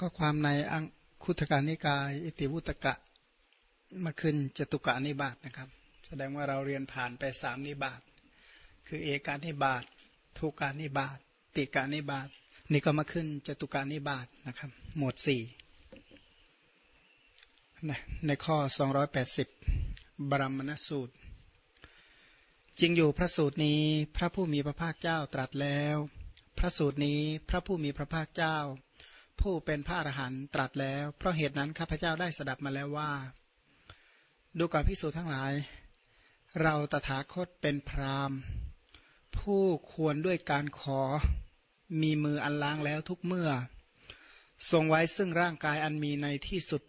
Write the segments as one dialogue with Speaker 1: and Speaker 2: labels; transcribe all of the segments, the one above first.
Speaker 1: ก็ความในอังคุตการนิกาย อิติวุตกะมาขึ้นจตุกะนิบาตนะครับ แสดงว่าเราเรียนผ่านไปสามนิบาตคือเอกานิบาตทุกานิบาตติกานิบาตนี่ก็มาขึ้นจตุกานิบาตนะครับ หมวดสี่ในข้อ 280 บรมณสูตร จริงอยู่พระสูตรนี้พระผู้มีพระภาคเจ้าตรัสแล้ว พระสูตรนี้พระผู้มีพระภาคเจ้า ผู้เป็นพระอรหันต์ตรัสแล้ว เพราะเหตุนั้นข้าพเจ้าได้สดับมาแล้วว่า ดูก่อนพิสูจน์ทั้งหลาย เราตถาคตเป็นพรามผู้ควรด้วยการขอมีมืออันล้างแล้วทุกเมื่อ ทรงไว้ซึ่งร่างกายอันมีในที่สุด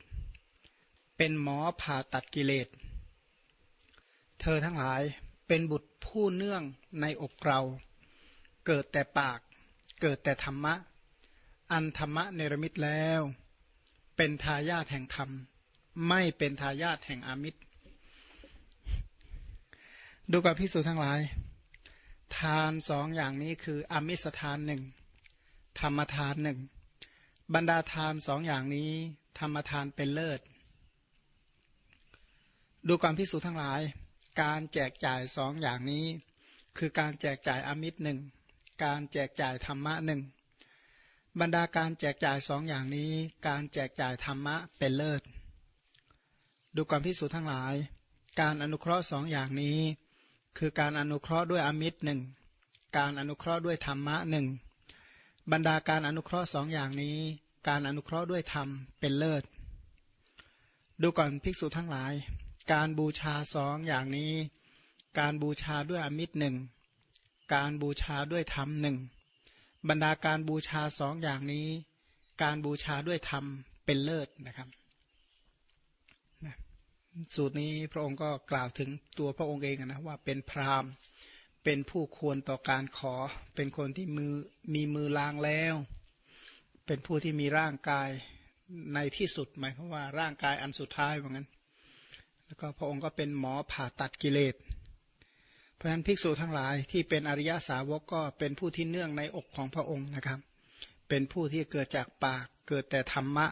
Speaker 1: เป็นหมอผ่าตัดกิเลส เธอทั้งหลายเป็นบุตรผู้เนื่องในอกเรา เกิดแต่ปาก เกิดแต่ธรรมะ อันธรรมะเนรมิตแล้ว เป็นทายาทแห่งธรรม ไม่เป็นทายาทแห่งอามิตร ดูกับพิสูจน์ทั้งหลาย ทานสองอย่างนี้คืออมิสทานหนึ่งธรรมทานหนึ่งบรรดาทานสองอย่างนี้ ธรรมทานเป็นเลิศ ดูความพิสูจน์ทั้งหลาย การแจกจ่ายสองอย่างนี้ คือการแจกจ่ายอมิตรหนึ่งการแจกจ่ายธรรมะหนึ่ง บรรดาการแจกจ่ายสองอย่างนี้ การแจกจ่ายธรรมะเป็นเลิศ ดูความพิสูจน์ทั้งหลาย การอนุเคราะห์สองอย่างนี้ คือการอนุเคราะห์ด้วยอมิตรหนึ่งการอนุเคราะห์ด้วยธรรมะหนึ่งบรรดาการอนุเคราะห์สองอย่างนี้ การอนุเคราะห์ด้วยธรรมเป็นเลิศ ดูก่อนภิกษุทั้งหลาย การบูชาสองอย่างนี้ การบูชาด้วยอมิตรหนึ่งการบูชาด้วยธรรมหนึ่ง บรรดาการบูชาสองอย่างนี้ การบูชาด้วยธรรมเป็นเลิศนะครับสูตรนี้พระองค์ก็กล่าวถึงตัวพระองค์เองนะว่าเป็นพราหมณ์เป็นผู้ควรต่อการขอ เป็นคนที่มือมีมือลางแล้ว เป็นผู้ที่มีร่างกายในที่สุดหมายความว่าร่างกายอันสุดท้ายว่างั้น แล้วก็พระองค์ก็เป็นหมอผ่าตัดกิเลส เพราะฉะนั้นภิกษุทั้งหลายที่เป็นอริยสาวกก็เป็นผู้ที่เนื่องในอกของพระองค์นะครับ เป็นผู้ที่เกิดจากปากเกิดแต่ธรรมะ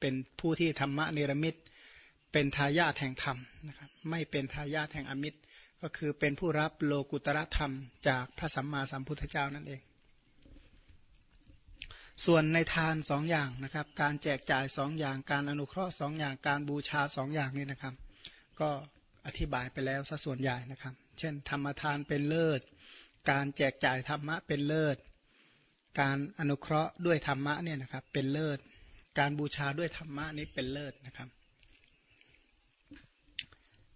Speaker 1: เป็นผู้ที่ธรรมะเนรมิต เป็นทายาทแห่งธรรมนะครับไม่เป็นทายาทแห่งอมิตร ก็คือเป็นผู้รับโลกุตระธรรม จากพระสัมมาสัมพุทธเจ้านั่นเอง ส่วนในทานสองอย่างนะครับ การแจกจ่ายสองอย่างการอนุเคราะห์สองอย่างการบูชาสองอย่างนี้นะครับ ก็ อธิบายไปแล้วซะส่วนใหญ่นะครับ เช่น ธรรมทานเป็นเลิศ การแจกจ่ายธรรมะเป็นเลิศ การอนุเคราะห์ด้วยธรรมะเนี่ยนะครับเป็นเลิศ การบูชาด้วยธรรมะนี้เป็นเลิศนะครับ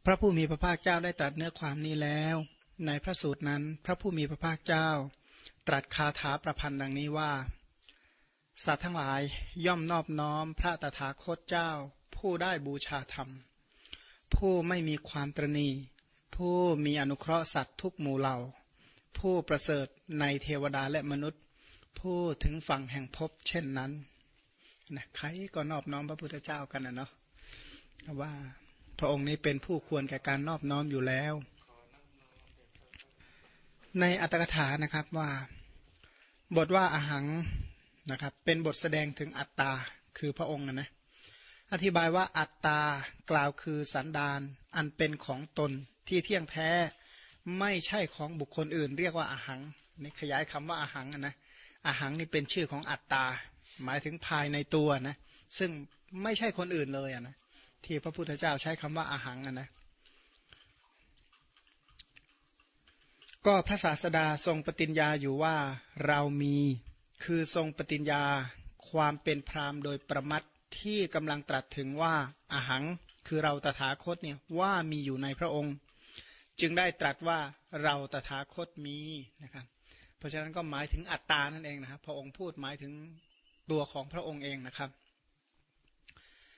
Speaker 1: พระผู้มีพระภาคเจ้าได้ตรัสเนื้อความนี้แล้ว ในพระสูตรนั้น พระผู้มีพระภาคเจ้า ตรัสคาถาประพันธ์ดังนี้ว่า สัตว์ทั้งหลายย่อมนอบน้อมพระตถาคตเจ้า ผู้ได้บูชาธรรม ผู้ไม่มีความตรณี ผู้มีอนุเคราะห์สัตว์ทุกหมู่เหล่า ผู้ประเสริฐในเทวดาและมนุษย์ ผู้ถึงฝั่งแห่งภพเช่นนั้นนะใครก็นอบน้อมพระพุทธเจ้ากันนะเนาะว่าพระองค์นี้เป็นผู้ควรแก่การนอบน้อมอยู่แล้ว ในอัตถกถานะครับว่า บทว่าอาหังนะครับ เป็นบทแสดงถึงอัตตาคือพระองค์นะ อธิบายว่าอัตตากล่าวคือสันดานอันเป็นของตนที่เที่ยงแท้ไม่ใช่ของบุคคลอื่น เรียกว่าอาหังนี่ขยายคำว่าอาหังนะอาหังนี่เป็นชื่อของอัตตา หมายถึงภายในตัวนะซึ่งไม่ใช่คนอื่นเลยนะที่พระพุทธเจ้าใช้คำว่าอาหังนะก็พระศาสดาทรงปฏิญญาอยู่ว่าเรามีคือทรงปฏิญญาความเป็นพรามโดยประมัด ที่กำลังตรัสถึงว่าอาหังคือเราตถาคตเนี่ยว่ามีอยู่ในพระองค์ จึงได้ตรัสว่าเราตถาคตมีนะครับเพราะฉะนั้นก็หมายถึงอัตตานั่นเองนะครับ พระองค์พูดหมายถึงตัวของพระองค์เองนะครับ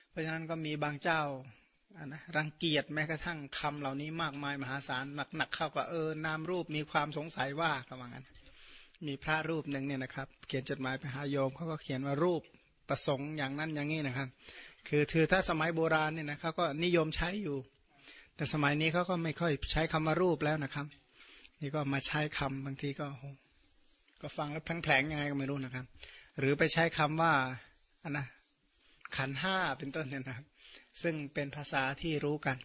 Speaker 1: เพราะฉะนั้นก็มีบางเจ้านะรังเกียจแม้กระทั่งคำเหล่านี้มากมายมหาศาลหนักๆเข้ากับเออนามรูปมีความสงสัยว่าเขาว่างั้น มีพระรูปหนึ่งเนี่ยนะครับ เขียนจดหมายไปหาโยมเขาก็เขียนว่ารูป ประสงค์อย่างนั้นอย่างนี้นะครับ คือคือถ้าสมัยโบราณเนี่ยนะเขาก็นิยมใช้อยู่ แต่สมัยนี้เขาก็ไม่ค่อยใช้คำว่ารูปแล้วนะครับ นี่ก็มาใช้คำบางทีก็ ก็ฟังแล้วแผลงยังไงก็ไม่รู้นะครับ หรือไปใช้คำว่าอันนะขันห้าเป็นต้นเนี่ยนะครับ ซึ่งเป็นภาษาที่รู้กัน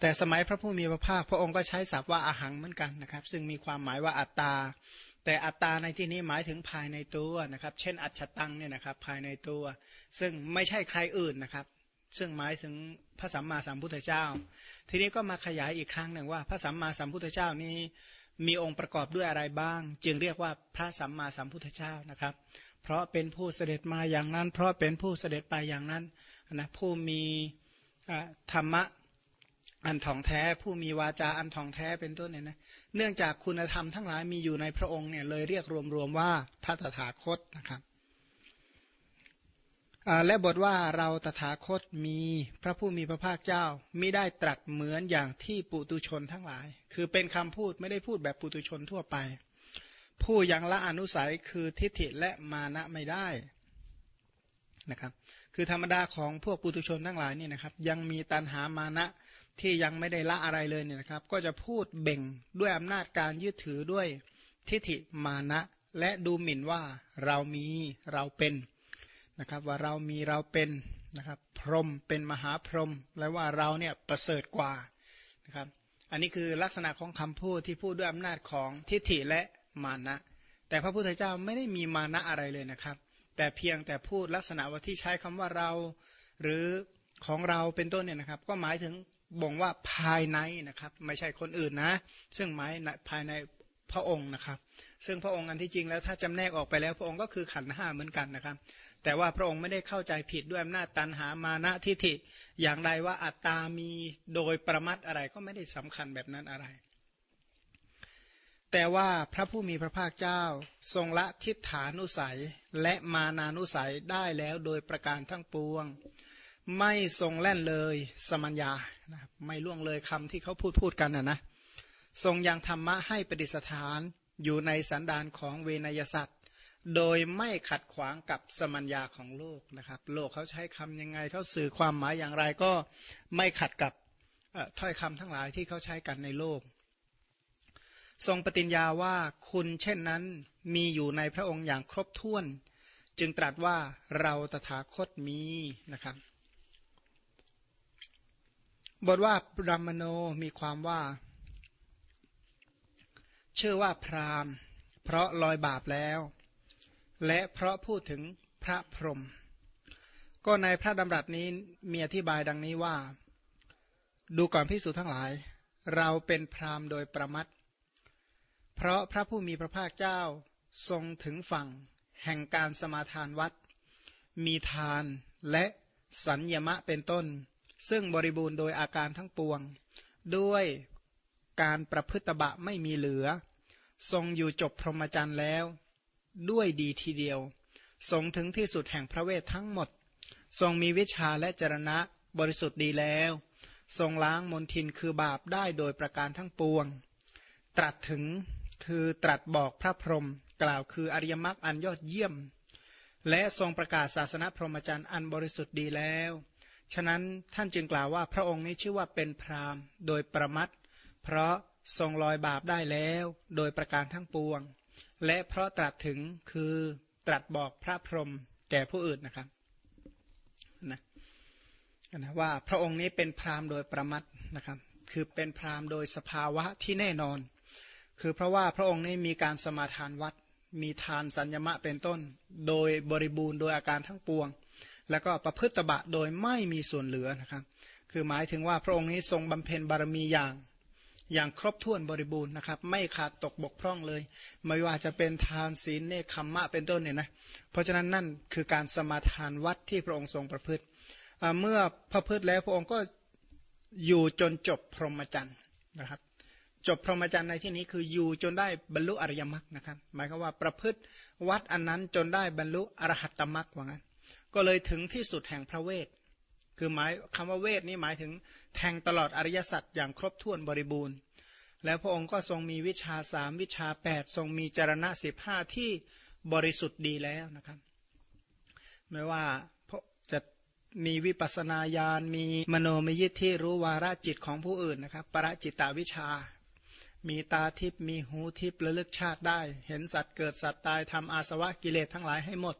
Speaker 1: แต่สมัยพระผู้มีพระภาคพระองค์ก็ใช้ศัพท์ว่าอาหังเหมือนกันนะครับ ซึ่งมีความหมายว่าอัตตา แต่อัตตาในที่นี้หมายถึงภายในตัวนะครับ เช่น อัจฉตังเนี่ยนะครับภายในตัว ซึ่งไม่ใช่ใครอื่นนะครับ ซึ่งหมายถึงพระสัมมาสัมพุทธเจ้า ทีนี้ก็มาขยายอีกครั้งหนึ่งว่า พระสัมมาสัมพุทธเจ้านี้มีองค์ประกอบด้วยอะไรบ้าง จึงเรียกว่าพระสัมมาสัมพุทธเจ้านะครับ เพราะเป็นผู้เสด็จมาอย่างนั้น เพราะเป็นผู้เสด็จไปอย่างนั้นนะผู้มีธรรมะ อันทองแท้ผู้มีวาจาอันทองแท้เป็นต้นเนี่ยนะเนื่องจากคุณธรรมทั้งหลายมีอยู่ในพระองค์เนี่ยเลยเรียกรวมๆว่าพระตถาคตนะครับและบทว่าเราตถาคตมีพระผู้มีพระภาคเจ้าไม่ได้ตรัสเหมือนอย่างที่ปุตุชนทั้งหลาย คือเป็นคำพูดไม่ได้พูดแบบปุตุชนทั่วไป ผู้ยังละอนุสัยคือทิฏฐิและมานะไม่ได้นะครับ คือธรรมดาของพวกปุตุชนทั้งหลายนี่นะครับ ยังมีตันหามานะ ที่ยังไม่ได้ละอะไรเลยเนี่ยนะครับ ก็จะพูดเบ่งด้วยอำนาจการยึดถือด้วยทิฏฐิมานะ และดูหมิ่นว่าเรามีเราเป็นนะครับว่าเรามีเราเป็นนะครับพรหมเป็นมหาพรหมและว่าเราเนี่ยประเสริฐกว่านะครับอันนี้คือลักษณะของคำพูดที่พูดด้วยอำนาจของทิฏฐิและมานะ แต่พระพุทธเจ้าไม่ได้มีมานะอะไรเลยนะครับ แต่เพียงแต่พูดลักษณะว่าที่ใช้คำว่าเรา หรือของเราเป็นต้นเนี่ยนะครับ ก็หมายถึง บ่งว่าภายในนะครับ ไม่ใช่คนอื่นนะ ซึ่งหมายภายในพระองค์นะครับ ซึ่งพระองค์อันที่จริงแล้วถ้าจำแนกออกไปแล้ว พระองค์ก็คือขันห้าเหมือนกันนะครับ แต่ว่าพระองค์ไม่ได้เข้าใจผิดด้วยอำนาจตันหามานะทิฏฐิอย่างใดว่าอัตตามีโดยประมัดอะไรก็ไม่ได้สำคัญแบบนั้นอะไร แต่ว่าพระผู้มีพระภาคเจ้า ทรงละทิฏฐานุสัยและมานานุสัยได้แล้วโดยประการทั้งปวง ไม่ทรงแล่นเลยสมัญญานะไม่ล่วงเลยคำที่เขาพูดพูดกันนะนะทรงยังธรรมะให้ปฏิสถานอยู่ในสันดานของเวนยสัตวโดยไม่ขัดขวางกับสมัญญาของโลกนะครับ โลกเขาใช้คำยังไงเขาสื่อความหมายอย่างไรก็ไม่ขัดกับถ้อยคำทั้งหลายที่เขาใช้กันในโลก ทรงปฏิญญาว่าคุณเช่นนั้นมีอยู่ในพระองค์อย่างครบถ้วน จึงตรัสว่าเราตถาคตมีนะครับ บทว่าบรมโนมีความว่าเชื่อว่าพรามเพราะลอยบาปแล้ว และเพราะพูดถึงพระพรหมก็ในพระดำรัสนี้มีอธิบายดังนี้ว่า ดูก่อนพิสูจทั้งหลาย เราเป็นพรามโดยประมัดเพราะพระผู้มีพระภาคเจ้าทรงถึงฝั่ง แห่งการสมาทานวัด มีทานและสัญญมะเป็นต้น ซึ่งบริบูรณ์โดยอาการทั้งปวง ด้วยการประพฤติบะไม่มีเหลือ ทรงอยู่จบพรหมจรรย์แล้ว ด้วยดีทีเดียว ทรงถึงที่สุดแห่งพระเวททั้งหมด ทรงมีวิชาและจรณะบริสุทธิ์ดีแล้ว ทรงล้างมนทินคือบาปได้โดยประการทั้งปวง ตรัสถึงคือตรัสบอกพระพรหมกล่าวคืออริยมรรคอันยอดเยี่ยม และทรงประกาศศาสนาพรหมจรรย์อันบริสุทธิ์ดีแล้ว ฉะนั้นท่านจึงกล่าวว่าพระองค์นี้ชื่อว่าเป็นพรามโดยประมัดเพราะทรงลอยบาปได้แล้ว โดยประการทั้งปวง และเพราะตรัสถึงคือตรัสบอกพระพรหมแก่ผู้อื่นนะครับนะนะว่าพระองค์นี้เป็นพรามโดยประมัดนะครับ คือเป็นพรามโดยสภาวะที่แน่นอน คือเพราะว่าพระองค์นี้มีการสมาทานวัด มีทานสัญญมะเป็นต้น โดยบริบูรณ์โดยอาการทั้งปวง แล้วก็ประพฤติบะโดยไม่มีส่วนเหลือนะครับ คือหมายถึงว่าพระองค์นี้ทรงบำเพ็ญบารมีอย่างอย่างครบถ้วนบริบูรณ์นะครับ ไม่ขาดตกบกพร่องเลย ไม่ว่าจะเป็นทานศีลเนคขมมะเป็นต้นเนี่ยนะเพราะฉะนั้นนั่นคือการสมาทานวัดที่พระองค์ทรงประพฤติ เมื่อพระพฤติแล้วพระองค์ก็อยู่จนจบพรหมจรรย์นะครับจบพรหมจรรย์ในที่นี้คืออยู่จนได้บรรลุอริยมรรคนะครับ หมายความว่าประพฤติวัดอันนั้นจนได้บรรลุอรหัตตมรรคว่างั้น ก็เลยถึงที่สุดแห่งพระเวท คือหมายคำว่าเวทนี้หมายถึงแทงตลอดอริยสัจอย่างครบถ้วนบริบูรณ์ แล้วพระองค์ก็ทรงมีวิชาสามวิชาแปดทรงมีจรณะสิบห้าที่บริสุทธิ์ดีแล้วนะครับ ไม่ว่าจะมีวิปัสนาญาณมีมโนมยิทธิรู้วาระจิตของผู้อื่นนะครับ ปรจิตตาวิชา มีตาทิพมีหูทิพระลึกชาติได้ เห็นสัตว์เกิดสัตว์ตายทำอาสวะกิเลสทั้งหลายให้หมด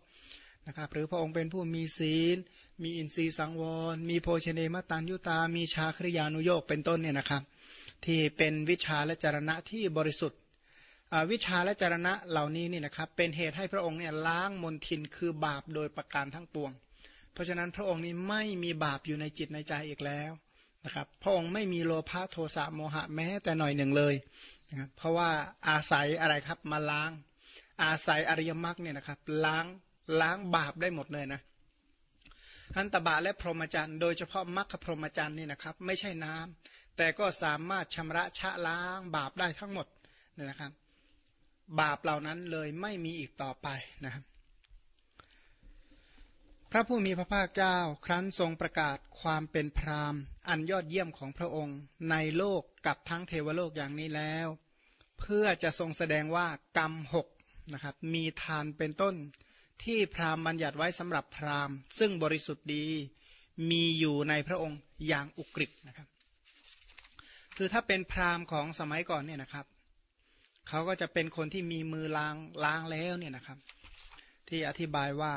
Speaker 1: นะครับหรือพระองค์เป็นผู้มีศีล มีอินทรีย์สังวร มีโภชเนมตันยุตา มีชาคริยานุโยกเป็นต้นเนี่ยนะครับ ที่เป็นวิชาและจารณะที่บริสุทธิ์วิชาและจารณะเหล่านี้นี่นะครับเป็นเหตุให้พระองค์เนี่ยล้างมนทินคือบาปโดยประการทั้งปวง เพราะฉะนั้นพระองค์นี้ไม่มีบาปอยู่ในจิตในใจอีกแล้วนะครับพระองค์ไม่มีโลภะโทสะโมหะแม้แต่หน่อยหนึ่งเลยนะครับเพราะว่าอาศัยอะไรครับมาล้าง อาศัยอริยมรรคเนี่ยนะครับล้าง ล้างบาปได้หมดเลยนะอันตบะและพรหมจรรย์ โดยเฉพาะมรรคพรหมจรรย์นี่นะครับ ไม่ใช่น้ำแต่ก็สามารถชำระชะล้างบาปได้ทั้งหมดนี่นะครับ บาปเหล่านั้นเลยไม่มีอีกต่อไปนะครับพระผู้มีพระภาคเจ้าครั้นทรงประกาศความเป็นพรามอันยอดเยี่ยมของพระองค์ ในโลกกับทั้งเทวโลกอย่างนี้แล้ว เพื่อจะทรงแสดงว่ากรรมหกนะครับมีทานเป็นต้น ที่พราหมณ์บัญญัติไว้สำหรับพราหมณ์ ซึ่งบริสุทธิ์ดีมีอยู่ในพระองค์อย่างอุกฤษนะครับ คือถ้าเป็นพราหมณ์ของสมัยก่อนเนี่ยนะครับเขาก็จะเป็นคนที่มีมือล้างล้างแล้วเนี่ยนะครับ ที่อธิบายว่า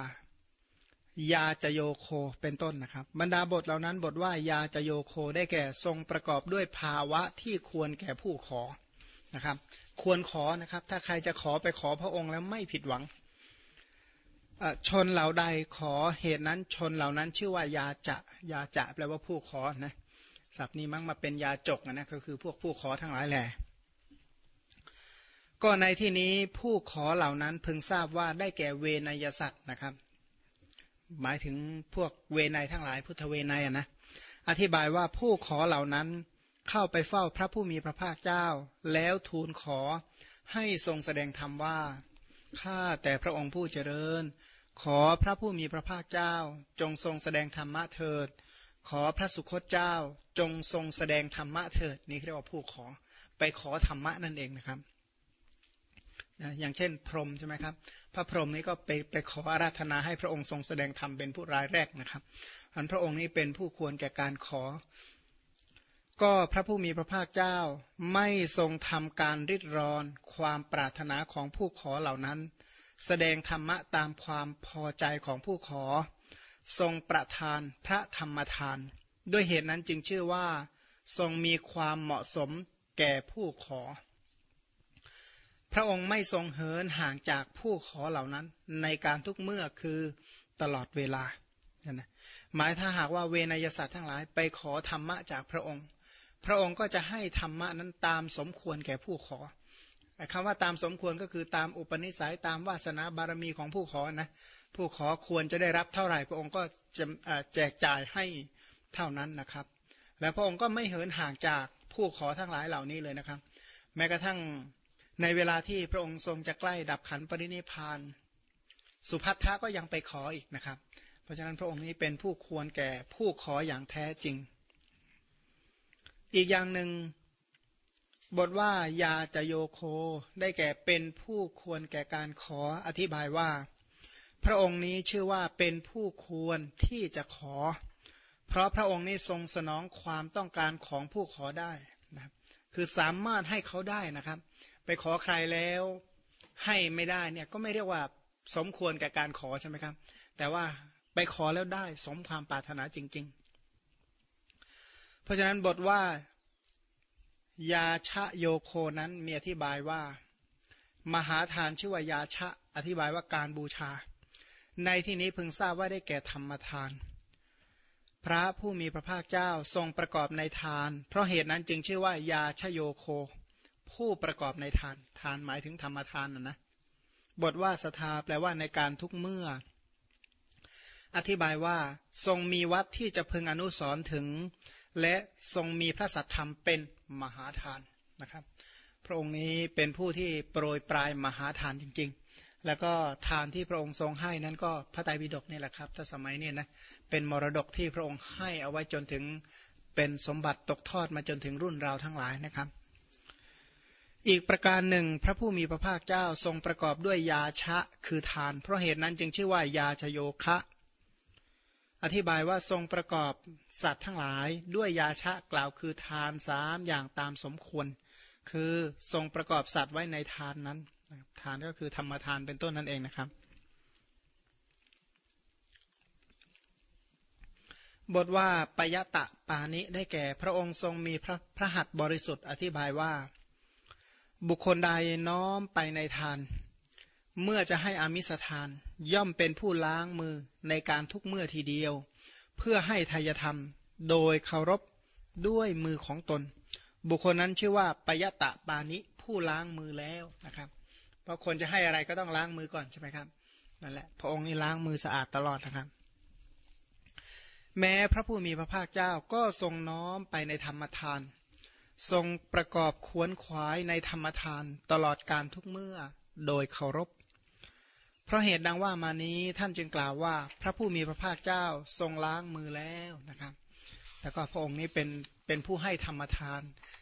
Speaker 1: ยาจโยโคเป็นต้นนะครับ บรรดาบทเหล่านั้นบทว่ายาจโยโคได้แก่ทรงประกอบด้วยภาวะที่ควรแก่ผู้ขอนะครับ ควรขอนะครับ ถ้าใครจะขอไปขอพระองค์แล้วไม่ผิดหวัง ชนเหล่าใดขอเหตุนั้นชนเหล่านั้นชื่อว่ายาจะยาจะแปลว่าผู้ขอนะศัพท์นี้มั้งมาเป็นยาจกนะก็คือพวกผู้ขอทั้งหลายแหละก็ในที่นี้ผู้ขอเหล่านั้นพึงทราบว่าได้แก่เวนยสัตว์นะครับ หมายถึงพวกเวนยทั้งหลายพุทธเวนยนะอธิบายว่าผู้ขอเหล่านั้นเข้าไปเฝ้าพระผู้มีพระภาคเจ้า แล้วทูลขอให้ทรงแสดงธรรมว่าข้าแต่พระองค์ผู้เจริญ ขอพระผู้มีพระภาคเจ้า จงทรงแสดงธรรมะเถิด ขอพระสุคตเจ้า จงทรงแสดงธรรมะเถิด นี่เรียกว่าผู้ขอไปขอธรรมะนั่นเองนะครับอย่างเช่น พรหมใช่ไหมครับ พระพรหมนี้ก็ไปไปขออาราธนาให้พระองค์ทรงแสดงธรรมเป็นผู้รายแรกนะครับอันพระองค์นี้เป็นผู้ควรแก่การขอ ก็พระผู้มีพระภาคเจ้าไม่ทรงทำการริดรอน ความปรารถนาของผู้ขอเหล่านั้น แสดงธรรมะตามความพอใจของผู้ขอ ทรงประทานพระธรรมทาน ด้วยเหตุนั้นจึงชื่อว่า ทรงมีความเหมาะสมแก่ผู้ขอ พระองค์ไม่ทรงเหินห่างจากผู้ขอเหล่านั้น ในการทุกเมื่อคือตลอดเวลานะหมายถ้าหากว่าเวนยสัตว์ทั้งหลายไปขอธรรมะจากพระองค์ พระองค์ก็จะให้ธรรมะนั้นตามสมควรแก่ผู้ขอ คำว่าตามสมควรก็คือตามอุปนิสัยตามวาสนาบารมีของผู้ขอนะผู้ขอควรจะได้รับเท่าไหร่ พระองค์ก็จะแจกจ่ายให้เท่านั้นนะครับ แล้วพระองค์ก็ไม่เหินห่างจากผู้ขอทั้งหลายเหล่านี้เลยนะครับ แม้กระทั่งในเวลาที่พระองค์ทรงจะใกล้ดับขันปรินิพาน สุภัททะก็ยังไปขออีกนะครับ เพราะฉะนั้นพระองค์นี้เป็นผู้ควรแก่ผู้ขออย่างแท้จริง อีกอย่างหนึ่ง บทว่ายาจโยโคได้แก่เป็นผู้ควรแก่การขออธิบายว่า พระองค์นี้ชื่อว่าเป็นผู้ควรที่จะขอ เพราะพระองค์นี้ทรงสนองความต้องการของผู้ขอได้นะครับคือสามารถให้เขาได้นะครับ ไปขอใครแล้วให้ไม่ได้เนี่ยก็ไม่เรียกว่าสมควรแก่การขอใช่ไหมครับ แต่ว่าไปขอแล้วได้สมความปรารถนาจริง ๆ เพราะฉะนั้นบทว่า ยาชะโยโคนั้นมีอธิบายว่า มหาทานชื่อว่ายาชะอธิบายว่าการบูชา ในที่นี้พึงทราบว่าได้แก่ธรรมทาน พระผู้มีพระภาคเจ้าทรงประกอบในทาน เพราะเหตุนั้นจึงชื่อว่ายาชโยโค ผู้ประกอบในทาน ทานหมายถึงธรรมทานนะนะบทว่าสทาแปลว่าในการทุกเมื่อ อธิบายว่าทรงมีวัดที่จะพึงอนุสรถึง และทรงมีพระสัทธรรมเป็นมหาทานนะครับ พระองค์นี้เป็นผู้ที่โปรยปลายมหาทานจริง ๆ แล้วก็ทานที่พระองค์ทรงให้นั้นก็พระไตรปิฎกนี่แหละครับ ถ้าสมัยนี้นะเป็นมรดกที่พระองค์ให้เอาไว้จนถึงเป็นสมบัติตกทอดมาจนถึงรุ่นเราทั้งหลายนะครับ อีกประการหนึ่งพระผู้มีพระภาคเจ้าทรงประกอบด้วยยาชะคือทาน เพราะเหตุนั้นจึงชื่อว่ายาชโยคะ อธิบายว่าทรงประกอบสัตว์ทั้งหลายด้วยยาชะกล่าวคือทานสามอย่างตามสมควร คือทรงประกอบสัตว์ไว้ในทานนั้น ทานก็คือธรรมทานเป็นต้นนั่นเองนะครับ บทว่าปยตะปานิได้แก่พระองค์ทรงมีพระพระหัตถ์บริสุทธิ์อธิบายว่า บุคคลใดน้อมไปในทาน เมื่อจะให้อามิสทาน ย่อมเป็นผู้ล้างมือในการทุกเมื่อทีเดียว เพื่อให้ทายธรรม โดยเคารพด้วยมือของตน บุคคลนั้นชื่อว่าปยตะปานิผู้ล้างมือแล้วนะครับ เพราะคนจะให้อะไรก็ต้องล้างมือก่อนใช่ไหมครับนั่นแหละพระองค์นี่ล้างมือสะอาดตลอดนะครับ แม้พระผู้มีพระภาคเจ้าก็ทรงน้อมไปในธรรมทาน ทรงประกอบขวนขวายในธรรมทานตลอดการทุกเมื่อโดยเคารพ เพราะเหตุดังว่ามานี้ท่านจึงกล่าวว่าพระผู้มีพระภาคเจ้าทรงล้างมือแล้วนะครับแล้วก็พระองค์นี้เป็นเป็นผู้ให้ธรรมทาน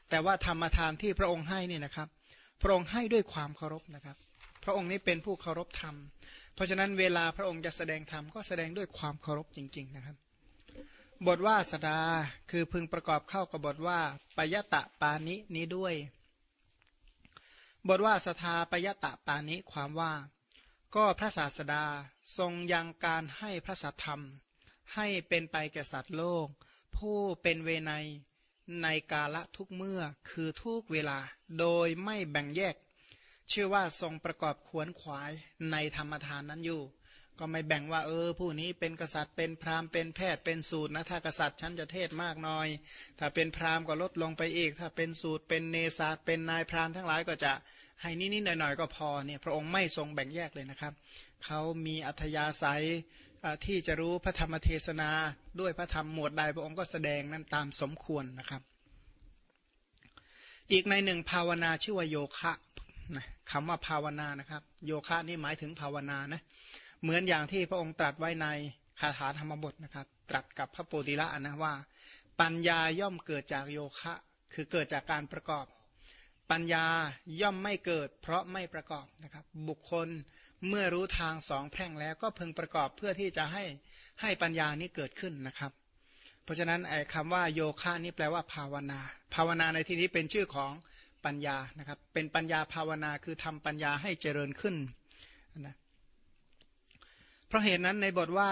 Speaker 1: แต่ว่าธรรมทานที่พระองค์ให้นี่นะครับ พระองค์ให้ด้วยความเคารพนะครับ พระองค์นี้เป็นผู้เคารพธรรม เพราะฉะนั้นเวลาพระองค์จะแสดงธรรมก็แสดงด้วยความเคารพจริง ๆนะครับ บทว่าสดาคือพึงประกอบเข้ากับบทว่าปยตะปานินี้ด้วย บทว่าสทาปยตะปานิความว่า ก็พระศาสดาทรงยังการให้พระสัทธรรม ให้เป็นไปแก่สัตว์โลก ผู้เป็นเวไนในกาละทุกเมื่อคือทุกเวลาโดยไม่แบ่งแยก ชื่อว่าทรงประกอบขวนขวายในธรรมทานนั้นอยู่ ก็ไม่แบ่งว่าเออ ผู้นี้เป็นกษัตริย์เป็นพราหมณ์เป็นแพทย์เป็นสูตรนะถ้ากษัตริย์ฉันจะเทศมากหน่อย ถ้าเป็นพราหมณ์ก็ลดลงไปอีก ถ้าเป็นสูตรเป็นเนศาสเป็นนายพรานทั้งหลายก็จะให้นิดๆหน่อยๆก็พอเนี่ยพระองค์ไม่ทรงแบ่งแยกเลยนะครับเขามีอัธยาศัยที่จะรู้พระธรรมเทศนาด้วยพระธรรมหมวดใดพระองค์ก็แสดงนั้นตามสมควรนะครับ อีกในหนึ่งภาวนาชื่อว่าโยคะนะคำว่าภาวนานะครับ โยคะนี่หมายถึงภาวนานะ เหมือนอย่างที่พระองค์ตรัสไว้ในคาถาธรรมบทนะครับ ตรัสกับพระโพธิละนะว่า ปัญญาย่อมเกิดจากโยคะ คือเกิดจากการประกอบ ปัญญาย่อมไม่เกิด เพราะไม่ประกอบนะครับ บุคคลเมื่อรู้ทางสองแพร่งแล้วก็พึงประกอบเพื่อที่จะให้ให้ปัญญานี้เกิดขึ้นนะครับ เพราะฉะนั้นไอ้คำว่าโยคะนี่แปลว่าภาวนา ภาวนาในที่นี้เป็นชื่อของปัญญานะครับ เป็นปัญญาภาวนาคือทำปัญญาให้เจริญขึ้นนะ เพราะเหตุนั้นในบทว่า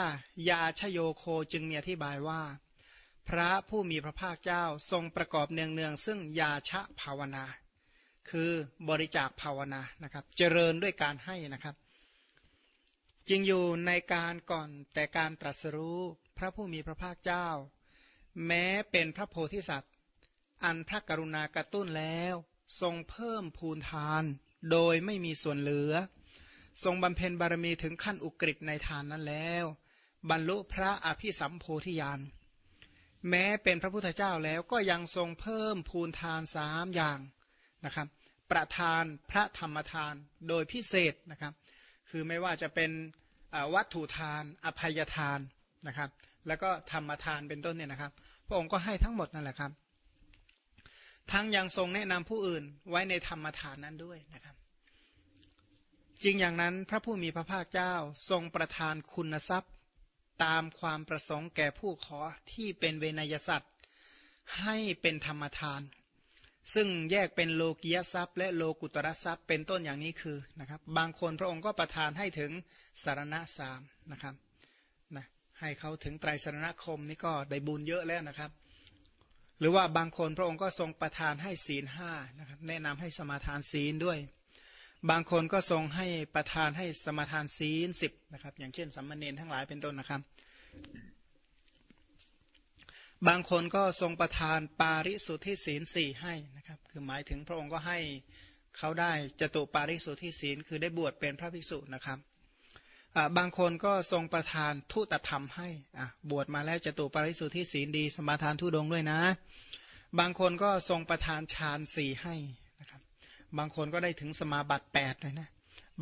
Speaker 1: ยาชโยโคจึงมีอธิบายว่า พระผู้มีพระภาคเจ้าทรงประกอบเนืองๆซึ่งยาชะภาวนา คือบริจาคภาวนานะครับ เจริญด้วยการให้นะครับจริงอยู่ในการก่อนแต่การตรัสรู้พระผู้มีพระภาคเจ้า แม้เป็นพระโพธิสัตว์ อันพระกรุณากระตุ้นแล้ว ทรงเพิ่มพูนทาน โดยไม่มีส่วนเหลือ ทรงบำเพ็ญบารมีถึงขั้นอุกฤษในทานนั้นแล้ว บรรลุพระอภิสัมโพธิญาณแม้เป็นพระพุทธเจ้าแล้วก็ยังทรงเพิ่มพูนทานสามอย่างนะครับ ประทานพระธรรมทานโดยพิเศษนะครับ คือไม่ว่าจะเป็นวัตถุทาน อภัยทานนะครับ แล้วก็ธรรมทานเป็นต้นเนี่ยนะครับ พระองค์ก็ให้ทั้งหมดนั่นแหละครับ ทั้งยังทรงแนะนำผู้อื่นไว้ในธรรมทานนั้นด้วยนะครับ จริงอย่างนั้นพระผู้มีพระภาคเจ้าทรงประทานคุณทรัพย์ ตามความประสงค์แก่ผู้ขอที่เป็นเวนยสัตว์ให้เป็นธรรมทาน ซึ่งแยกเป็นโลกียทรัพย์ และโลกุตรทรัพย์ เป็นต้นอย่างนี้คือนะครับบางคนพระองค์ก็ประทานให้ถึงสารณะสามนะครับนะให้เขาถึงไตรสารณคมนี่ก็ได้บุญเยอะแล้วนะครับ หรือว่าบางคนพระองค์ก็ทรงประทานให้ศีลห้านะครับแนะนำให้สมาทานศีลด้วย บางคนก็ทรงให้ประทานให้สมทานศีลสิบนะครับ อย่างเช่นสัมมาเนนทั้งหลายเป็นต้นนะครับ บางคนก็ทรงประทานปาริสุทธิศีลสี่ให้นะครับ คือหมายถึงพระองค์ก็ให้เขาได้จตุปาริสุทธิศีล คือได้บวชเป็นพระภิกษุนะครับบางคนก็ทรงประทานทุตธรรมให้บวชมาแล้วจตุปาริสุทธิศีลดี สมาทานทุดงด้วยนะ บางคนก็ทรงประทานฌานสี่ให้ บางคนก็ได้ถึงสมาบัติแปดเลยนะ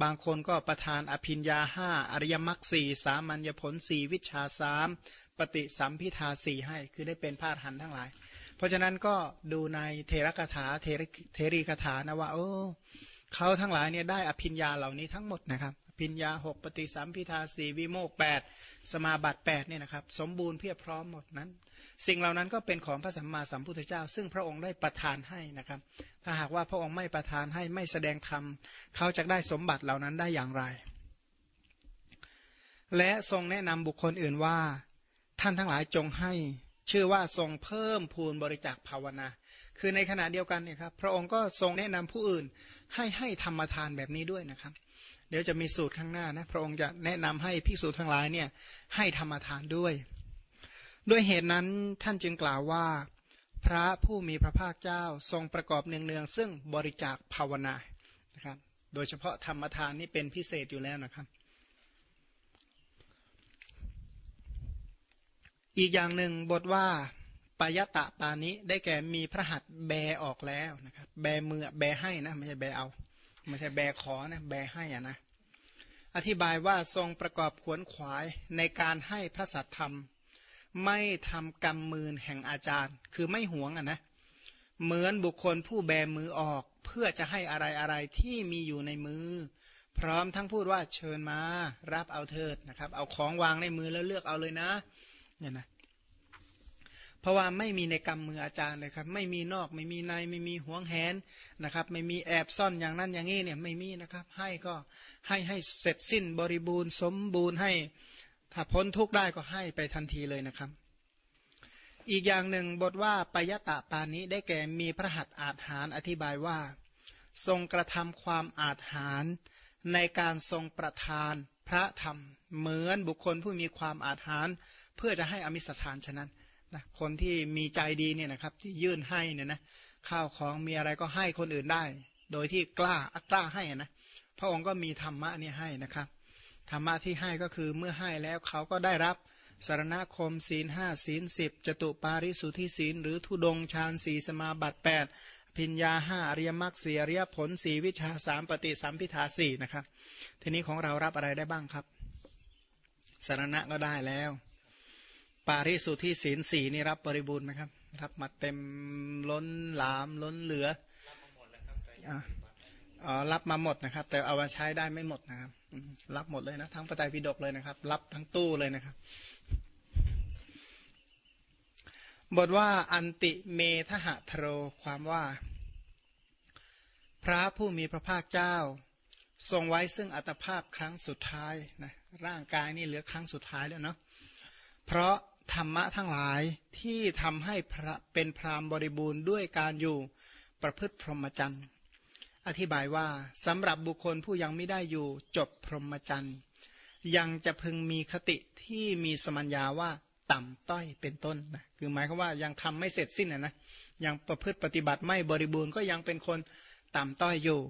Speaker 1: บางคนก็ประทานอภิญญาห้าอริยมรรคสี่สามัญญผลสี่วิชาสามปฏิสัมพิทาสี่ให้ คือได้เป็นพาหันทั้งหลาย เพราะฉะนั้นก็ดูในเทระคาถาเทรเทรีคาถานะว่าโอ้เขาทั้งหลายเนี่ยได้อภิญญาเหล่านี้ทั้งหมดนะครับ พิญญาหกปฏิสัมพิทาสี่วิโมกแปดสมาบัติแปดเนี่ยนะครับสมบูรณ์เพียบพร้อมหมดนั้น สิ่งเหล่านั้นก็เป็นของพระสัมมาสัมพุทธเจ้า ซึ่งพระองค์ได้ประทานให้นะครับ ถ้าหากว่าพระองค์ไม่ประทานให้ไม่แสดงธรรมเขาจะได้สมบัติเหล่านั้นได้อย่างไร และทรงแนะนำบุคคลอื่นว่า ท่านทั้งหลายจงให้ชื่อว่าทรงเพิ่มพูนบริจาคภาวนาคือในขณะเดียวกันเนี่ยครับพระองค์ก็ทรงแนะนำผู้อื่นให้ให้ธรรมทานแบบนี้ด้วยนะครับ เดี๋ยวจะมีสูตรข้างหน้านะพระองค์จะแนะนำให้ภิกษุทั้งหลายเนี่ยให้ธรรมทานด้วย ด้วยเหตุนั้นท่านจึงกล่าวว่า พระผู้มีพระภาคเจ้าทรงประกอบเนืองๆซึ่งบริจาคภาวนานะครับ โดยเฉพาะธรรมทานนี่เป็นพิเศษอยู่แล้วนะครับ อีกอย่างหนึ่งบทว่าปายตะปานิได้แก่มีพระหัตถ์แบออกแล้วนะครับ แบมือแบให้นะไม่ใช่แบเอา ไม่ใช่แบขอนะแบให้อะนะอธิบายว่าทรงประกอบขวนขวายในการให้พระสัตธรรม ไม่ทำกรรมมือแห่งอาจารย์ คือไม่หวงอะนะเหมือนบุคคลผู้แบมือออกเพื่อจะให้อะไรอะไรที่มีอยู่ในมือ พร้อมทั้งพูดว่าเชิญมา รับเอาเถิดนะครับ เอาของวางในมือแล้วเลือกเอาเลยนะเนี่ยนะ เพราะว่าไม่มีในกรรมมืออาจารย์เลยครับ ไม่มีนอกไม่มีในไม่มีห่วงแหนนะครับ ไม่มีแอบซ่อนอย่างนั้นอย่างนี้เนี่ยไม่มีนะครับ ให้ก็ให้ให้เสร็จสิ้นบริบูรณ์ สมบูรณ์ให้ถ้าพ้นทุกข์ได้ก็ให้ไปทันทีเลยนะครับ อีกอย่างหนึ่งบทว่าปยตะปานี้ได้แก่มีพระหัตถ์อาจหารอธิบายว่า ทรงกระทำความอาจหารในการทรงประทานพระธรรม เหมือนบุคคลผู้มีความอาจหารเพื่อจะให้อมิสทานฉะนั้น นะคนที่มีใจดีเนี่ยนะครับ ที่ยื่นให้เนี่ยนะข้าวของมีอะไรก็ให้คนอื่นได้ โดยที่กล้ากล้าให้นะพระองค์ก็มีธรรมะนี่ให้นะครับธรรมะที่ให้ก็คือเมื่อให้แล้วเขาก็ได้รับสารณคมศีลห้าศีลสิบจตุปาริสุทธิศีล หรือทุดงฌานสีสมาบัติแปดพิญญาห้าอริยมรรคสีอริยผลสีวิชาสามปฏิสัมพิทาสี่นะครับ ทีนี้ของเรารับอะไรได้บ้างครับสารณะก็ได้แล้ว ปาริสุทธิศีลสีนี่รับบริบูรณ์ไหมครับ รับมาเต็มล้นหลามล้นเหลืออ๋อรับมาหมดนะครับ แต่เอามาใช้ได้ไม่หมดนะครับรับหมดเลยนะทั้งปไตยปิฎกเลยนะครับ รับทั้งตู้เลยนะครับ บทว่าอันติเมทหะทโรความว่า พระผู้มีพระภาคเจ้า ทรงไว้ซึ่งอัตภาพครั้งสุดท้ายนะร่างกายนี่เหลือครั้งสุดท้ายแล้วเนาะเพราะ ธรรมะทั้งหลายที่ทำให้เป็นพรามบริบูรณ์ด้วยการอยู่ประพฤติพรหมจรรย์ อธิบายว่าสำหรับบุคคลผู้ยังไม่ได้อยู่จบพรหมจรรย์ยังจะพึงมีคติที่มีสมัญญาว่าต่ำต้อยเป็นต้นนะคือหมายความว่ายังทำไม่เสร็จสิ้นนะนะยังประพฤติปฏิบัติไม่บริบูรณ์ก็ยังเป็นคนต่ำต้อยอยู่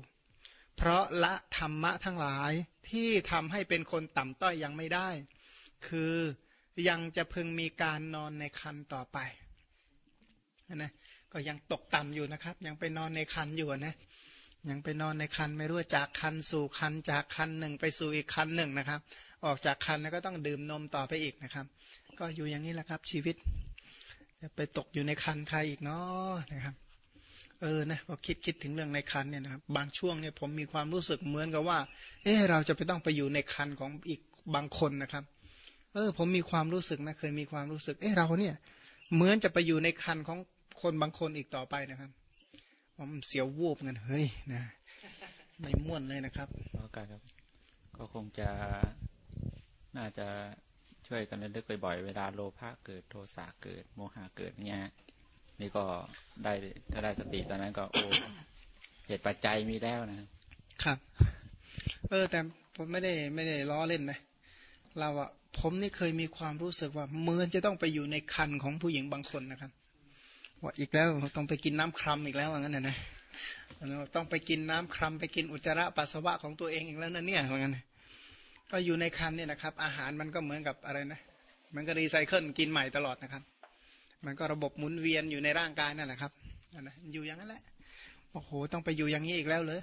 Speaker 1: เพราะละธรรมะทั้งหลายที่ทำให้เป็นคนต่ำต้อยยังไม่ได้ คือ ยังจะพึงมีการนอนในคันต่อไปนะก็ยังตกต่ำอยู่นะครับ ยังไปนอนในคันอยู่นะยังไปนอนในคันไม่รู้จากคันสู่คันจากคันหนึ่งไปสู่อีกคันหนึ่งนะครับ ออกจากคันแล้วก็ต้องดื่มนมต่อไปอีกนะครับ ก็อยู่อย่างนี้แหละครับ ชีวิต จะไปตกอยู่ในคันใครอีกเนาะนะครับ เออนะพอคิดคิดถึงเรื่องในคันเนี่ยนะครับ บางช่วงเนี่ยผมมีความรู้สึกเหมือนกับว่า เออเราจะไปต้องไปอยู่ในคันของอีกบางคนนะครับ เออ ผมมีความรู้สึกนะ เคยมีความรู้สึก เออเราเนี่ย เหมือนจะไปอยู่ในคันของคนบางคนอีกต่อไปนะครับผมเสียววูบเงินเฮ้ยนะไม่ม่วนเลยนะครับ
Speaker 2: โอกาสครับ ก็คงจะน่าจะช่วยกันเลึกบ่อยๆเวลาโลภะเกิดโทสะเกิดโมหะเกิดเนี่ยนี่ก็ได้ถ้าได้สติตอนนั้นก็โอ้เหตุปัจจัยมีแล้วนะครับ
Speaker 1: เออ แต่ผมไม่ได้ไม่ได้ล้อเล่นนะ เราอะผมนี่เคยมีความรู้สึกว่าเหมือนจะต้องไปอยู่ในคันของผู้หญิงบางคนนะครับ ว่าอีกแล้วต้องไปกินน้ำครัมอีกแล้วอย่างนั้นนะต้องไปกินน้ำครัมไปกินอุจจาระปัสสาวะของตัวเองอีกแล้วนะเนี่ยอย่างนั้นก็อยู่ในคันเนี่ยนะครับ อาหารมันก็เหมือนกับอะไรนะมันก็รีไซเคิลกินใหม่ตลอดนะครับ มันก็ระบบหมุนเวียนอยู่ในร่างกายนั่นแหละครับนะอยู่อย่างนั้นแหละโอ้โหต้องไปอยู่อย่างนี้อีกแล้วเลย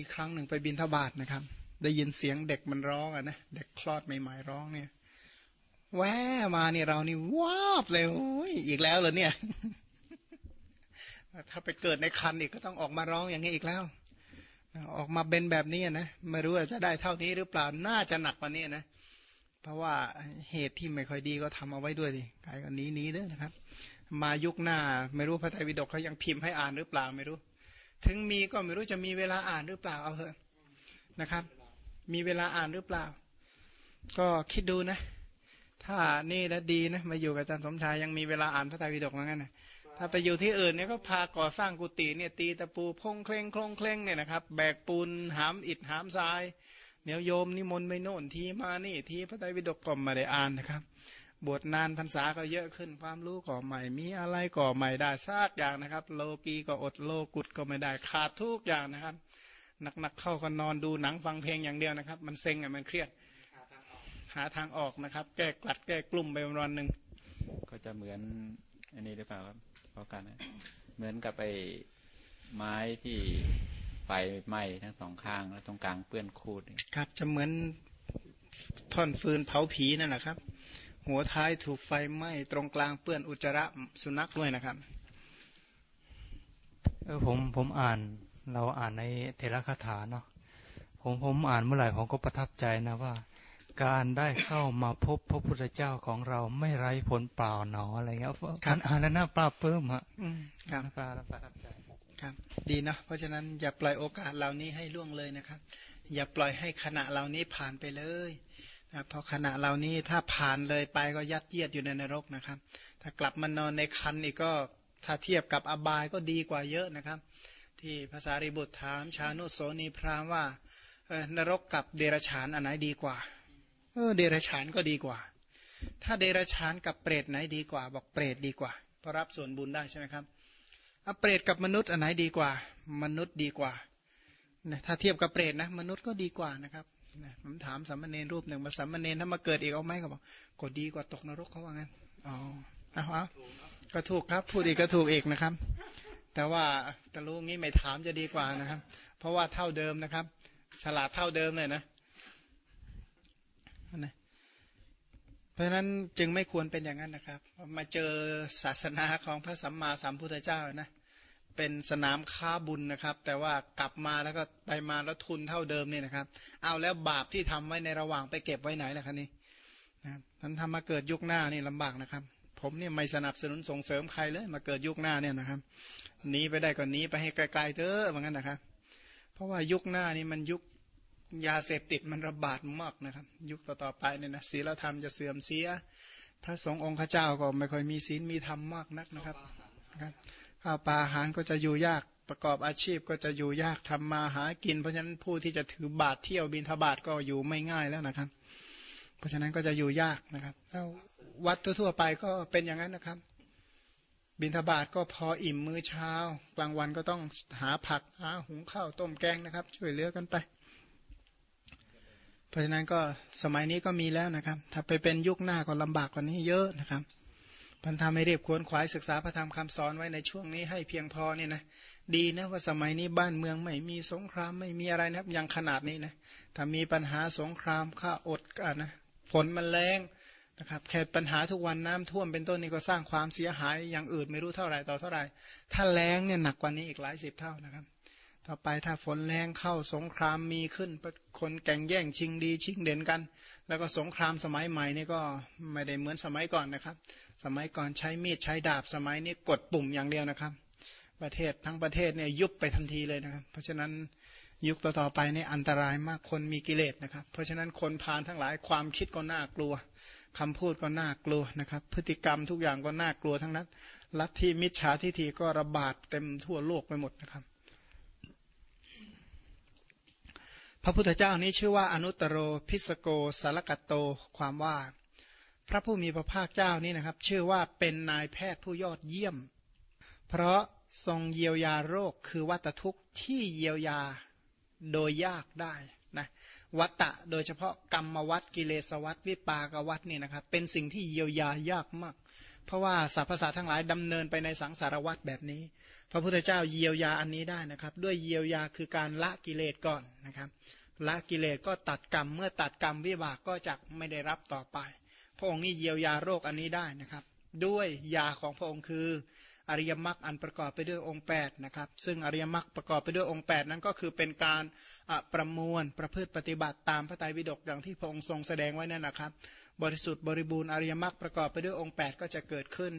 Speaker 1: มีครั้งหนึ่งไปบินทบาทนะครับ ได้ยินเสียงเด็กมันร้องอะนะเด็กคลอดใหม่ๆร้องเนี่ยแวมาเนี่ยเรานี่ว้าบเลยโอ้ยอีกแล้วเหรอเนี่ย ถ้าไปเกิดในคันอีกก็ต้องออกมาร้องอย่างนี้อีกแล้ว ออกมาเป็นแบบนี้นะไม่รู้จะได้เท่านี้หรือเปล่าน่าจะหนักกว่านี้นะเพราะว่าเหตุที่ไม่ค่อยดีก็ทำเอาไว้ด้วยดิกายกันนี้นี้เด้อนะครับ มายุคหน้า ไม่รู้พระไตรปิฎกเขายังพิมพ์ให้อ่านหรือเปล่าไม่รู้ ถึงมีก็ไม่รู้จะมีเวลาอ่านหรือเปล่าเอาเถอะนะครับ มีเวลาอ่านหรือเปล่า ก็คิดดูนะ ถ้านี่แล้วดีนะมาอยู่กับอาจารย์สมชายยังมีเวลาอ่านพระไตรปิฎกเหมือนกันนะถ้าไปอยู่ที่อื่นเนี่ยก็พาก่อสร้างกุฏิเนี่ย ตีตะปูพงเคร่งโครงเคร่งเนี่ยนะครับ แบกปูนหามอิฐหามทรายเดี๋ยวโยมนิมนต์ไปโน่นทีมานี่ทีพระไตรปิฎกก็มาได้อ่านนะครับ บวชนานพรรษาก็เยอะขึ้นความรู้ก็ใหม่ มีอะไรก็ใหม่ได้ซากอย่างนะครับ โลกีก็อดโลกุดก็ไม่ได้ขาดทุกอย่างนะครับ นักๆเข้าก็นอนดูหนังฟังเพลงอย่างเดียวนะครับ มันเซ็งอะมันเครียด หาทางออกนะครับ แก้กลัดแก้กลุ่มไปวันหนึ่ง
Speaker 2: ก็จะเหมือนอันนี้หรือเปล่าครับเพราะกันนะเหมือนกับไปไม้ที่ไฟไหม้ทั้งสองข้างแล้วตรงกลางเปื้อนคูด
Speaker 1: ครับ จะเหมือนท่อนฟืนเผาผีนั่นแหละครับ หัวท้ายถูกไฟไหม้ตรงกลางเปื้อนอุจจาระสุนัขด้วยนะครับ
Speaker 3: เออผมผมอ่าน เราอ่านในเทระคาถาเนาะผมผมอ่านเมื่อไหร่ผมก็ประทับใจนะว่า การได้เข้ามาพบพระพุทธเจ้าของเราไม่ไร้ผลเปล่าหนออะไรเงี้ยการอ่านแล้วน่าปราบเพิ่มฮะ
Speaker 1: ครับประทับใจครับ ดีนะเพราะฉะนั้นอย่าปล่อยโอกาสเหล่านี้ให้ล่วงเลยนะครับ อย่าปล่อยให้ขณะเหล่านี้ผ่านไปเลยนะเพราะขณะเหล่านี้ถ้าผ่านเลยไปก็ยัดเยียดอยู่ในนรกนะครับ ถ้ากลับมานอนในคันอีกก็ถ้าเทียบกับอบายก็ดีกว่าเยอะนะครับ ที่ภาษาริบุตรถามชานุโสนีพรามว่านรกกับเดรฉานอันไหนดีกว่า เออเดรฉานก็ดีกว่า ถ้าเดรฉานกับเปรตไหนดีกว่า บอกเปรตดีกว่าเพราะรับส่วนบุญได้ใช่ไหมครับเอาเปรตกับมนุษย์อันไหนดีกว่า มนุษย์ดีกว่าถ้าเทียบกับเปรตนะมนุษย์ก็ดีกว่านะครับผมถามสามเณรรูปหนึ่งมาสามเณรถ้ามาเกิดอีกเอาไหมเขาบอกก็ดีกว่าตกนรกเขาว่างั้นอ๋อเอาเอาก็ถูกครับพูดอีกก็ถูกอีกนะครับ แต่ว่าแต่รู้งี้ไม่ถามจะดีกว่านะครับ เพราะว่าเท่าเดิมนะครับ ฉลาดเท่าเดิมเลยนะนะเพราะนั้นจึงไม่ควรเป็นอย่างนั้นนะครับ มาเจอศาสนาของพระสัมมาสัมพุทธเจ้านะ เป็นสนามค้าบุญนะครับ แต่ว่ากลับมาแล้วก็ไปมาแล้วทุนเท่าเดิมนี่นะครับ เอาแล้วบาปที่ทำไว้ในระหว่างไปเก็บไว้ไหนล่ะครับนี่นะนั้นทำมาเกิดยุคหน้านี่ลำบากนะครับ ผมเนี่ยไม่สนับสนุนส่งเสริมใครเลย มาเกิดยุคหน้าเนี่ยนะครับหนีไปได้ก็หนีไปให้ไกลๆเถอะเหมือนกันนะครับ เพราะว่ายุคหน้านี่มันยุคยาเสพติดมันระบาดมากนะครับ ยุคต่อๆไปเนี่ยนะศีลธรรมจะเสื่อมเสีย พระสงฆ์องค์เจ้าก็ไม่ค่อยมีศีลมีธรรมมากนักนะครับข้าวปลาอาหารก็จะอยู่ยากประกอบอาชีพก็จะอยู่ยากทำมาหากิน เพราะฉะนั้นผู้ที่จะถือบาทเที่ยวบินทบาทก็อยู่ไม่ง่ายแล้วนะครับ เพราะฉะนั้นก็จะอยู่ยากนะครับแล้ว วัดทั่วๆไปก็เป็นอย่างนั้นนะครับ บินทบาทก็พออิ่มมื้อเช้า กลางวันก็ต้องหาผักหาหุงข้าวต้มแกงนะครับ ช่วยเหลือกันไป เพราะฉะนั้นก็สมัยนี้ก็มีแล้วนะครับ ถ้าไปเป็นยุคหน้าก็ลำบากกว่านี้เยอะนะครับพันธะไม่เรียบควรขวายศึกษาพระธรรมคำสอนไว้ในช่วงนี้ให้เพียงพอเนี่ยนะดีนะว่าสมัยนี้บ้านเมืองไม่มีสงครามไม่มีอะไรนะครับยังขนาดนี้นะถ้ามีปัญหาสงครามข้าอดกันนะฝนมันแรง นะครับแค่ปัญหาทุกวันน้ำท่วมเป็นต้นนี่ก็สร้างความเสียหายอย่างอื่นไม่รู้เท่าไหร่ต่อเท่าไหร่ ถ้าแรงเนี่ยหนักกว่านี้อีกหลายสิบเท่านะครับ ต่อไปถ้าฝนแรงเข้าสงครามมีขึ้นคนแก่งแย่งชิงดีชิงเด่นกัน แล้วก็สงครามสมัยใหม่นี่ก็ไม่ได้เหมือนสมัยก่อนนะครับ สมัยก่อนใช้มีดใช้ดาบสมัยนี้กดปุ่มอย่างเดียวนะครับ ประเทศทั้งประเทศเนี่ยยุบไปทันทีเลยนะครับ เพราะฉะนั้นยุคต่อๆไปนี่อันตรายมากคนมีกิเลสนะครับ เพราะฉะนั้นคนพานทั้งหลายความคิดก็น่ากลัว คำพูดก็น่ากลัวนะครับ พฤติกรรมทุกอย่างก็น่ากลัวทั้งนั้น ลัทธิมิจฉาทิฏฐิก็ระบาดเต็มทั่วโลกไปหมดนะครับ พระพุทธเจ้านี้ชื่อว่าอนุตตรพิสโกสารกัตโต ความว่า พระผู้มีพระภาคเจ้านี้นะครับ ชื่อว่าเป็นนายแพทย์ผู้ยอดเยี่ยม เพราะทรงเยียวยาโรคคือวัตทุกข์ที่เยียวยาโดยยากได้ นะวัตตะโดยเฉพาะกรรมวัตกิเลสวัตวิปากวัตเนี่ยนะครับเป็นสิ่งที่เยียวยายากมาก เพราะว่าสรรพสัตว์ทั้งหลายดำเนินไปในสังสารวัตแบบนี้ พระพุทธเจ้าเยียวยาอันนี้ได้นะครับ ด้วยเยียวยาคือการละกิเลสก่อนนะครับละกิเลสก็ตัดกรรมเมื่อตัดกรรมวิบากก็จะไม่ได้รับต่อไป พระองค์นี้เยียวยาโรคอันนี้ได้นะครับ ด้วยยาของพระองค์คือ อริยมรรคอันประกอบไปด้วยองค์8นะครับซึ่งอริยมรรคประกอบไปด้วยองค์ 8 นั้นก็คือเป็นการประมวลประพฤติปฏิบัติตามพระไตรปิฎกอย่างที่พระองค์ทรงแสดงไว้นั่นนะครับ บริสุทธิ์บริบูรณ์อริยมรรคประกอบไปด้วยองค์ 8 ก็จะเกิดขึ้น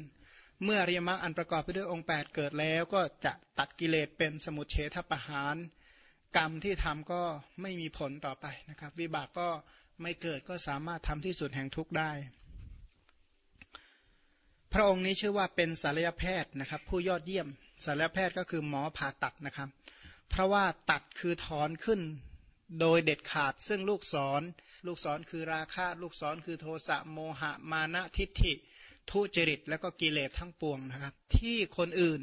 Speaker 1: เมื่ออริยมรรคอันประกอบไปด้วยองค์ 8 เกิดแล้วก็จะตัดกิเลสเป็นสมุทเฉทประหารกรรมที่ทำก็ไม่มีผลต่อไปนะครับ วิบากก็ไม่เกิดก็สามารถทำที่สุดแห่งทุกข์ได้ พระองค์นี้ชื่อว่าเป็นศัลยแพทย์นะครับ ผู้ยอดเยี่ยมศัลยแพทย์ก็คือหมอผ่าตัดนะครับ เพราะว่าตัดคือถอนขึ้นโดยเด็ดขาดซึ่งลูกศร ลูกศรคือราคะลูกศรคือโทสะโมหะมานะทิฏฐิ ทุจริตและก็กิเลสทั้งปวงนะครับ ที่คนอื่น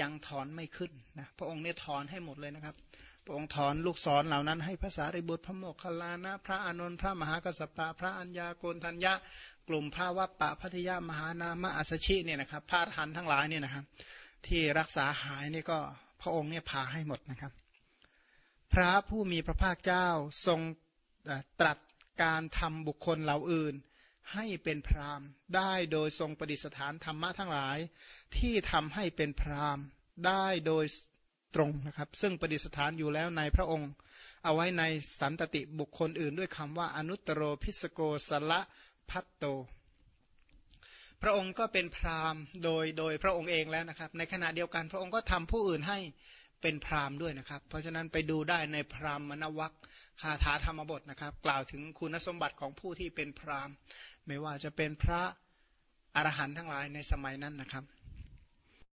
Speaker 1: ยังถอนไม่ขึ้นนะพระองค์เนี่ยถอนให้หมดเลยนะครับ พระองค์ถอนลูกศรเหล่านั้นให้ภาษาริบุตรพระโมคคัลลานะ พระอานนท์พระมหากัสสปะ พระัญญาโกนทัญญะ กลุ่มพระวัปปะพัทยามหานามะอัสชิเนี่ยนะครับพระอรหันทั้งหลายเนี่ยนะครับ ที่รักษาหายนี่ก็พระองค์เนี่ยพาให้หมดนะครับ พระผู้มีพระภาคเจ้าทรงตรัสการทำบุคคลเหล่าอื่น ให้เป็นพรามได้โดยทรงประดิษฐานธรรมะทั้งหลาย ที่ทำให้เป็นพรามได้โดยตรงนะครับ ซึ่งประดิษฐานอยู่แล้วในพระองค์ เอาไว้ในสันตติบุคคลอื่นด้วยคำว่าอนุตตรพิสโกสละ พัตโต พระองค์ก็เป็นพราหมณ์โดยโดยพระองค์เองแล้วนะครับ ในขณะเดียวกันพระองค์ก็ทำผู้อื่นให้เป็นพราหมณ์ด้วยนะครับ เพราะฉะนั้นไปดูได้ในพราหมณ์มนวัคคาถาธรรมบทนะครับ กล่าวถึงคุณสมบัติของผู้ที่เป็นพราหมณ์ ไม่ว่าจะเป็นพระอรหันต์ทั้งหลายในสมัยนั้นนะครับ